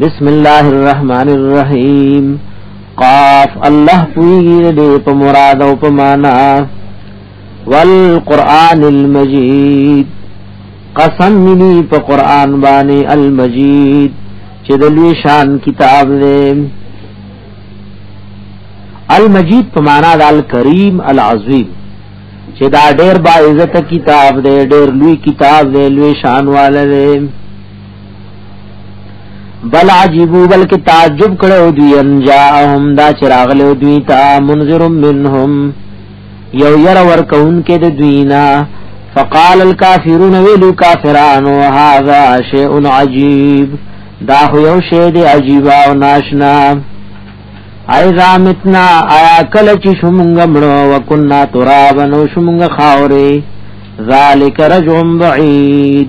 بسم الله الرحمن الرحیم قاف الله پویږي دې په مراد او په معنا والقران المجید قسم ملی په قران باندې المجید چې د لوی شان کتاب دی المجید په معنا د الکریم العظیم چې دا ډېر با عزت کتاب دی ډېر لوی کتاب دی لوی شان والے دی بل عجیبو بلکې تعجب کړو دوی ان جاءهم دا چراغلو دوی تا منذر منهم یو ير ور کون کې د دوینا فقال الكافرون ویلو کافرانو هذا شیء عجیب دا خو یو شی دی عجیب او ناشنا ایذا متنا آیا کل چې شومږ مړو وکنا ترابن شومږ خاورې ذالک رجع بعید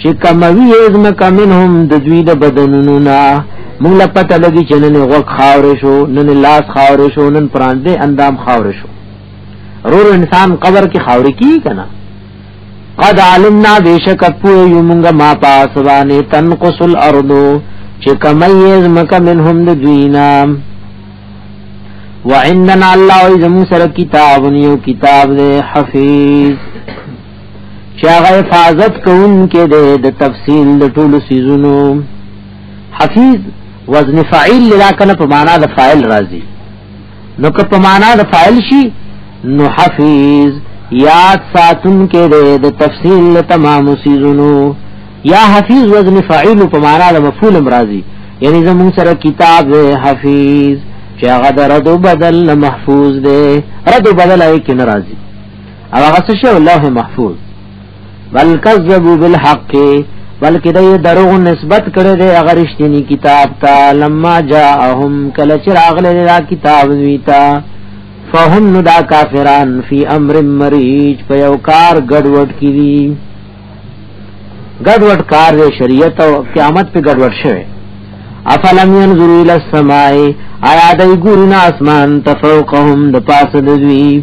چې کموي ازم کمنهم د دوی د بدنونو نه موږ لا پته لګي چې نن غوږ خاور شو نن لاس خاور شو نن پراندې اندام خاور شو رور انسان قبر کې خاور کی کنا قد علمنا بیشک پو یمنګ ما پاسوانه تنقص الارض چې کموي ازم کمنهم د دوی نه وعندنا الله وزمو سره کتاب یو کتاب دے حفیظ چې هغه حفاظت کوونکې ده د تفصیل د ټولو سيزونو حفیظ وزن فاعل لرا کنه په معنا د فاعل راځي نو که په معنا د فاعل شي نو حفیظ یاد ساتون کې ده د تفصیل له تمام سيزونو یا حفیظ وزن فاعل په معنا د مفعول راځي یعنی زمون سره کتاب حفیظ چې هغه د رد بدل محفوظ ده رد بدل یې کې ناراضي او هغه څه شو لوح محفوظ بل کذبوا بالحق بلکې دوی دروغ نسبت کړي دی هغه رښتینی کتاب ته لما جاءهم کله چې راغله دا کتاب ویتا فهم نو دا کافران فی امر مریج په یو کار ګډوډ کړي ګډوډ کار دی شریعت او قیامت په ګډوډ شوی افلم ينظروا الى السماء آیا دای ګورنا اسمان تفوقهم د پاسه دوی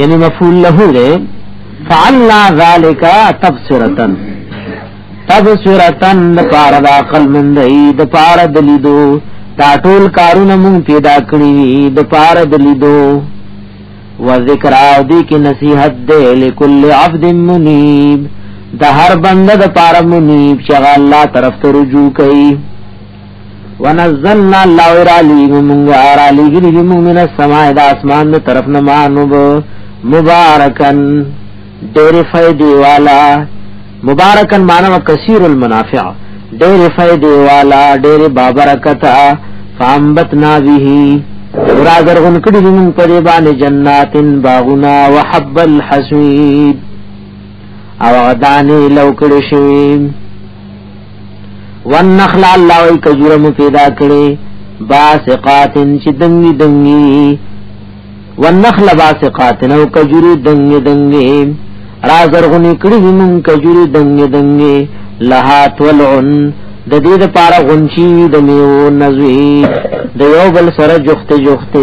یعنی مفعول له ده فعلنا ذالک تبصرتن تبصرتن د پار د عقل مندای د پار د لیدو دا ټول کارونه مون پیدا کړی د پار د لیدو و ذکر او دی کی نصیحت دے لکل عبد منیب د هر بنده د پار منیب چې الله طرف ته رجوع کوي ونزلنا الله را لیږو مونږ را لیږلي دي مونږ من السماء د اسمان د طرف نه مانو به مبارکن ډېر فائدې والا مبارکن معنی کثیر المنافع ډېر فائدې والا ډېر بابرکت فامبتنا به را زرغون کړي دي مونږ په دې باندې جناتن باغنا وحب الحسید او غدانی لو کړي شوی والنخل الله وی کجوره مو پیدا کړي باسقات چې دنګي دنګي والنخل باسقات نو کجوره دنګي دنګي رازرغونی کړي مون کجوره دنګي دنګي لها تولعن د دې د پاره غونچی د میو نزوی د یو بل سره جوخته جوخته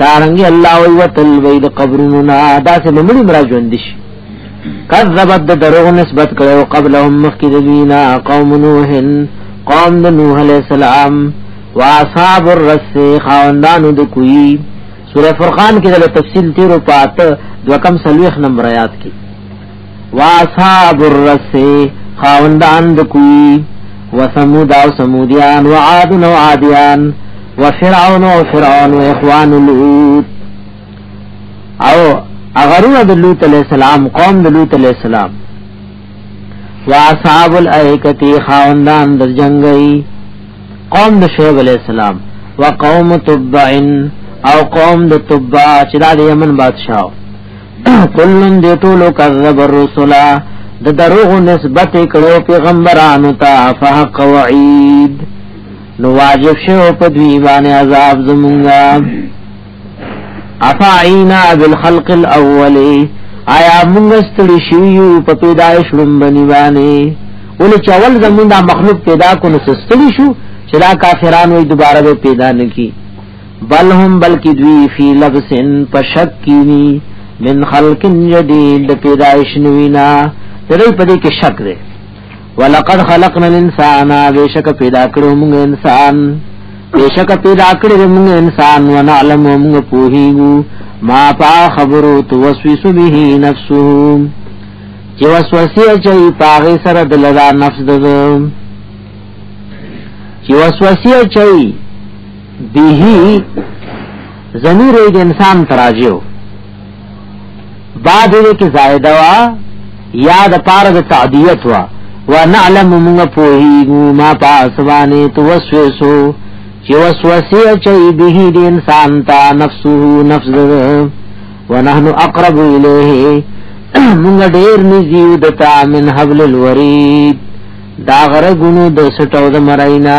دارنګ الله وی وتل وی د قبرونو نه دا سه مړي مرا ژوند شي کذبت د دروغ نسبت کړو قبلهم مخکې دینا قوم نوح قوم د نوح علی السلام واصحاب الرس خواندانو د کوی سوره فرقان کې د تفصیل تیرو پات دوکم سلوخ نمبر آیات کې واصحاب الرس خاوندان د کوی وثمود او ثمودیان وعاد او عادیان وفرعون او فرعون اخوان لوط او اغرون د لوط علیہ السلام قوم د لوط علیہ السلام واصحاب الایکتی خاوندان د جنگی قوم د شعیب علیہ السلام وقوم تبع او قوم د تبع چې د یمن بادشاہ کلن دی ټولو کذب الرسل د دروغ نسبت کړو پیغمبرانو ته فحق وعید نو واجب شو په دوی باندې عذاب زمونږه افعینا بالخلق الاول آیا موږ ستړي شیو په پیدایش لومبني باندې ولې چې اول زمونږه مخلوق پیدا کو نو ستړي شو چې دا کافرانو دوباره پیدا نکي بل هم بلکی دوی فی لبس پشک کینی من خلق جدید پیدائش نوینا دلی پدی کې شک دی ولقد خلقنا الانسان بیشک پیدا کړو موږ انسان بیشک پیدا کړو موږ انسان ونعلم موږ پوهیږو ما پا خبرو توسوس به نفسه چې وسوسه چي پاغه سره د لدا نفس دغه چې وسوسه چي به ضمیر د انسان تراجو بعد دې کې زائده وا یا د پاره د تعدیت وا ونعلم موږ پوهیږو ما پاسوانه توسوسو چې وسوسه چې به دې انسان ته نفسه نفس ونحن اقرب الیه موږ ډیر نږدې د تا من حبل الورید دا غره ګونو د سټو د مراینا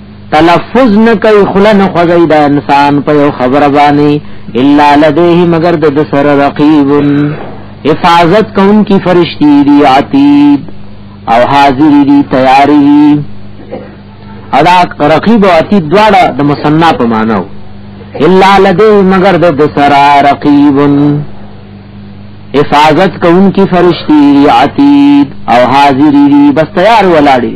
تلفظ نه کوي خله نه خوځي دا انسان په یو خبره باندې الا لديه مگر د سر رقيب حفاظت کون کی فرشتي دي عتيد او حاضر دي تیاری دي ادا رقيب او عتيد دواړه د مصنع په معنی الا لديه مگر د سر رقيب حفاظت کون کی فرشتي دي عتيد او حاضر دي بس تیار ولاړي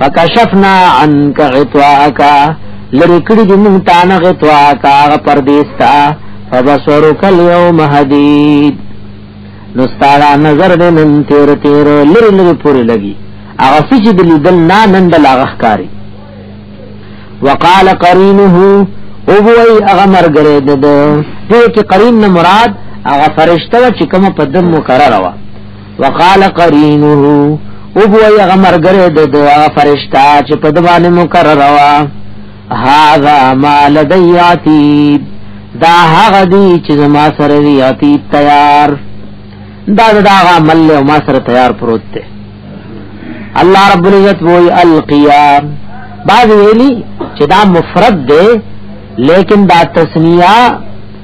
فکشفنا عنك غطاءك لری کړي دې مونږ تا نه غطاءك هغه پردیستا فبصرك اليوم حديد نو ستاره نظر دې نن تیر تیر لری لری پوری لګي هغه چې دې دل نه نن د لاغخ کاری وقال قرينه او وای هغه مرګره ده دې کې قرین نه مراد هغه فرشته چې کوم په دم مقرره وه وقال قرینه او بو یغه مرګره د دعا فرشتہ چې په دوانه مقرره وا هاذا ما لدیاتی دا هغه دی چې ما سره دی اتی تیار دا دا هغه عمل له ما سره تیار پروت دی الله رب العزت وای القیا بعض ویلی چې دا مفرد دی لیکن دا تسنیه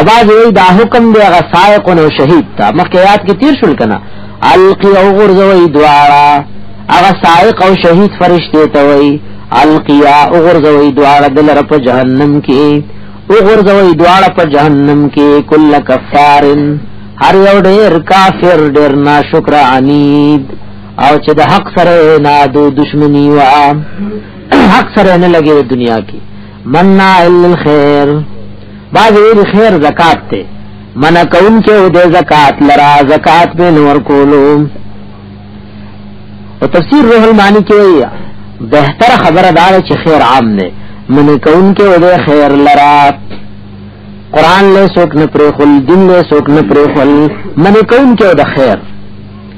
اواز وی دا حکم دی هغه سائق او شهید ته مخکې یاد کې تیر شول کنه القی او غرزوی دواړه هغه سائق او شهید فرشته ته وی القیا او غرزوی دواړه دلر په جهنم کې او غرزوی دواړه په جهنم کې کل کفارن هر یو ډیر کافر ډیر ناشکر عنید او چې د حق سره نه د دشمنی وا حق سره نه لګي دنیا کې مننا الا الخير بعض ویل خیر زکات ته من کون کې او د زکات لرا زکات به نور کولو او تفسیر روح المانی کې بهتر خبره دار چې خیر عام نه من کون کې او د خیر لرا قران له سوک نه پرې خل دین له سوک نه پرې خل من کون کې او د خیر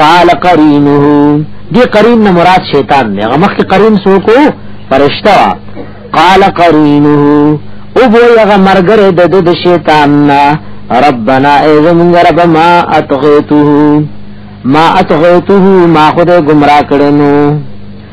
قال قرینه دی قرین نه مراد شیطان دی هغه مخکې قرین سو کو فرشتہ قال قرینه او بو هغه مرګره د د شیطان نه ربنا اذن رب ما اتغیته ما اتغیته ما خود گمراه کړنو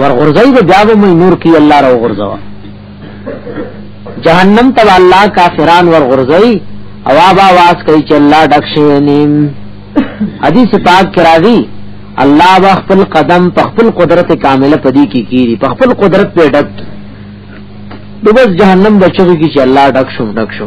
ور غرزای به بیا به مې نور کی الله را غرزوا جهنم ته الله کافران ور غرزای او ابا واس کوي چې الله ډک شي نیم حدیث پاک کرا دی الله با خپل قدم په خپل قدرت کامله پدی کی کیری په خپل قدرت په ډک دغه جهنم بچو کی چې الله ډک شو ډک شو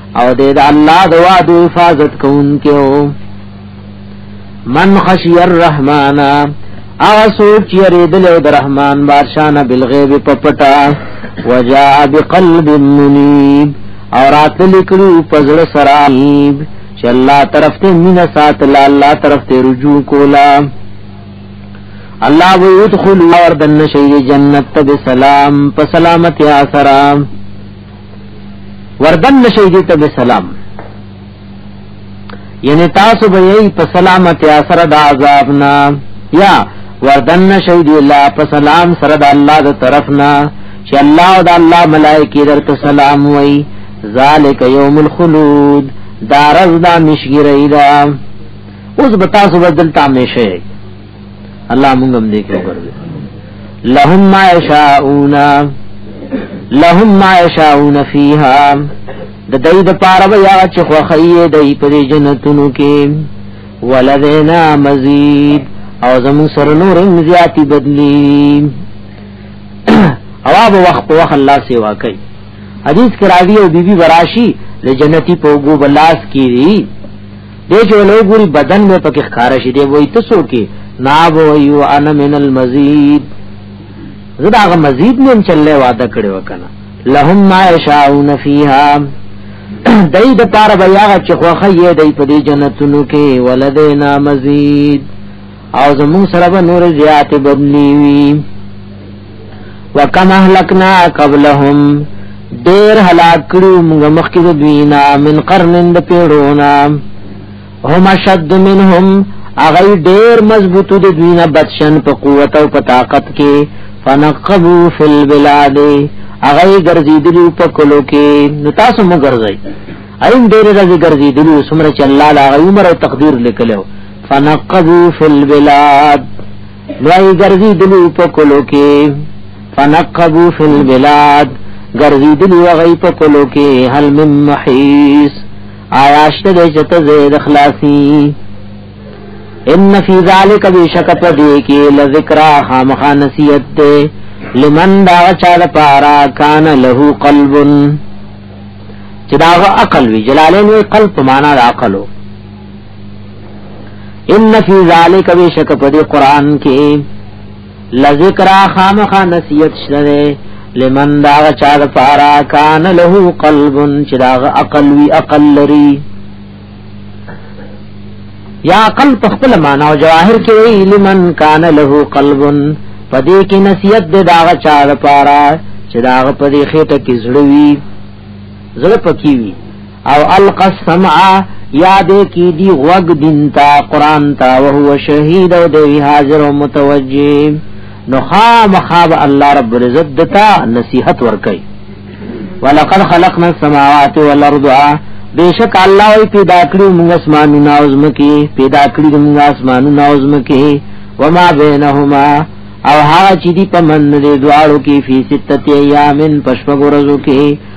او دې د الله د وعده حفاظت کوونکو من خشی الرحمن اغا سوک چی ریدل او درحمان بارشان بالغیب پپٹا وجاء بقلب منیب او راتل کرو پزړ سرایب چې الله طرف ته مینا سات لا الله طرف ته رجوع کولا الله ويدخل اور دن شي جنت بسلام په سلامتی اسرام وردن نشي دي ته سلام یعنی تاسو به یې په سلامت یا سره د عذاب نه یا وردن نشي دي لا په سلام سره د الله د طرف نه چې الله او د الله ملائکه درته سلام وایي ذالک یوم الخلود دارز دا مشګری دا اوس بتا سو بدلتا مشه الله موږ هم دې کې وګرځي لهم ما یشاؤون لهم ما یشاؤون فیها د دای د پاره بیا چې خوخی دی په جنتونو کې ولدینا مزید او زمون سره نور زیاتی بدلی او اب وخت په وخت الله سیوا کوي حدیث کې راوی او بیبي براشي د جنتی په وګو بلاس کیږي دې چې له ګوري بدن مې پکې ښکارا شي دی وای ته سو کې نا وایو انا من المزید زه دا غ مزید نن چلې وعده کړې وکنه لهم ما یشاؤون فیها دای د پاره بیا چې خوخه یې دای په دې جنتونو کې ولدینا مزید او زمون سره به نور زیات بدلی وی وکم اهلکنا قبلهم ډیر هلاک کړو موږ مخکې د دوی نه من قرنن د پیړونا هم شد منهم اغه ډیر مضبوط د دوی نه بدشن په قوت او په طاقت کې فنقبو فی البلاد اغه ګرځیدلو په کلو کې نو تاسو مو ګرځي ایم ډیر راځي ګرځیدلو سمره چې الله لا عمر او تقدیر لیکلو فنقبو فی البلاد وای ګرځي دلو په کلو کې فنقبو فی البلاد ګرځي دلو وغی په کلو کې هل من محیس آیا شته د چته زید خلاصی ان فی ذلک بشکت دی کې لذکرا خامخا نصیحت ته لمن دا چا د پارا کان له قلب چې دا عقل وی جلالین وی قلب معنا د عقلو ان فی ذالک وشک په دې قران کې لذکر خامخ نصیحت شره لمن دا چا د پارا کان له قلب چې دا عقل وی عقل لري یا عقل په خپل معنا او جواهر کې وی لمن کان له قلب پدې کې نصیحت د دا چا د پارا چې دا په دې خېټه کې زړوي زړه پکې وي او القى السمع یاد کی دی غوگ دینتا قرآن تا وهو شهید او دی حاضر و متوجه نو خام خواب الله رب العزت دتا نصیحت ورکی ولقد خلقنا السماوات والارض بیشک الله وی پیدا کړی موږ اسمانونه او زمکی پیدا کړی موږ اسمانونه او زمکی وما بینهما او ها چې دی په من دې دواړو کې فی ستته ایامن پشپګورزو کې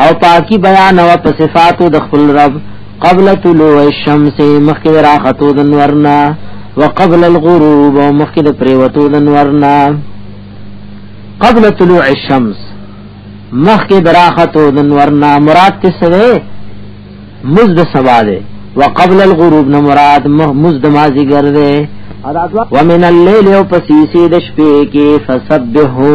او پاکی بیان او په صفاتو د خپل رب قبل طلوع الشمس مخکې راختو د نورنا وقبل الغروب او مخکې د پریوتو د نورنا قبل طلوع الشمس مخکې دراختو د نورنا مراد څه سره مزد سبا ده وقبل الغروب نه مراد مزد مازی ګرځي ومن الليل او پسیسی د شپې کې فسبحو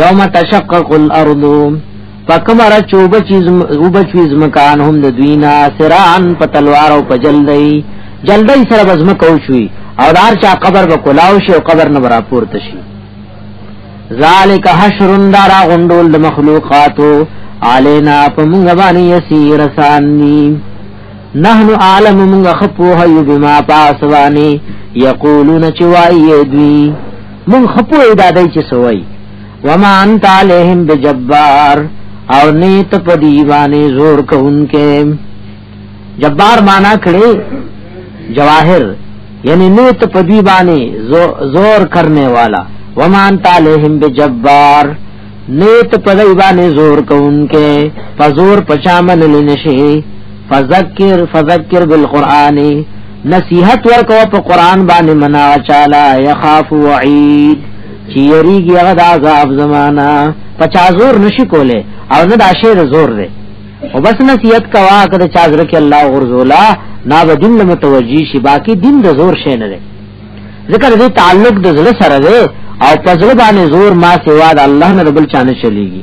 یوم تشقق الارض فکمر چوب چیز او بچویز مکان هم د دوینا سران په تلوار او په جلدی جلدی سره بزم کوچوي او دار چا قبر به کلاو شي او قبر نه برا پورته شي ذالک حشر دارا غندول د مخلوقاتو علینا پمغه باندې یسیر سانی نحن عالم مغه خپو هی بما پاسوانی یقولون چوای دوی مون خپو ادا دای چې سوی وما انت علیہم بجبار او نیت په دیوانه زور کوونکې جبار معنا کړي جواهر یعنی نیت په دیوانه زور کرنے والا وما انت علیہم بجبار نیت پدای باندې زور کوونکې فزور پچامن لنشي فذکر فذکر بالقران نصیحت ورکو په قران باندې منا چالا یخاف وعید چې یریږي هغه د عذاب زمانہ پچا زور نشي کوله او نه دا شعر زور دی او بس نصیحت کوا کده چا زر کې الله غرزولا نا بدین متوجی شي باقی دین د زور شي نه ذکر دې تعلق د زړه سره دی او پزړه باندې زور ما سوا د الله نه بل چانه چلیږي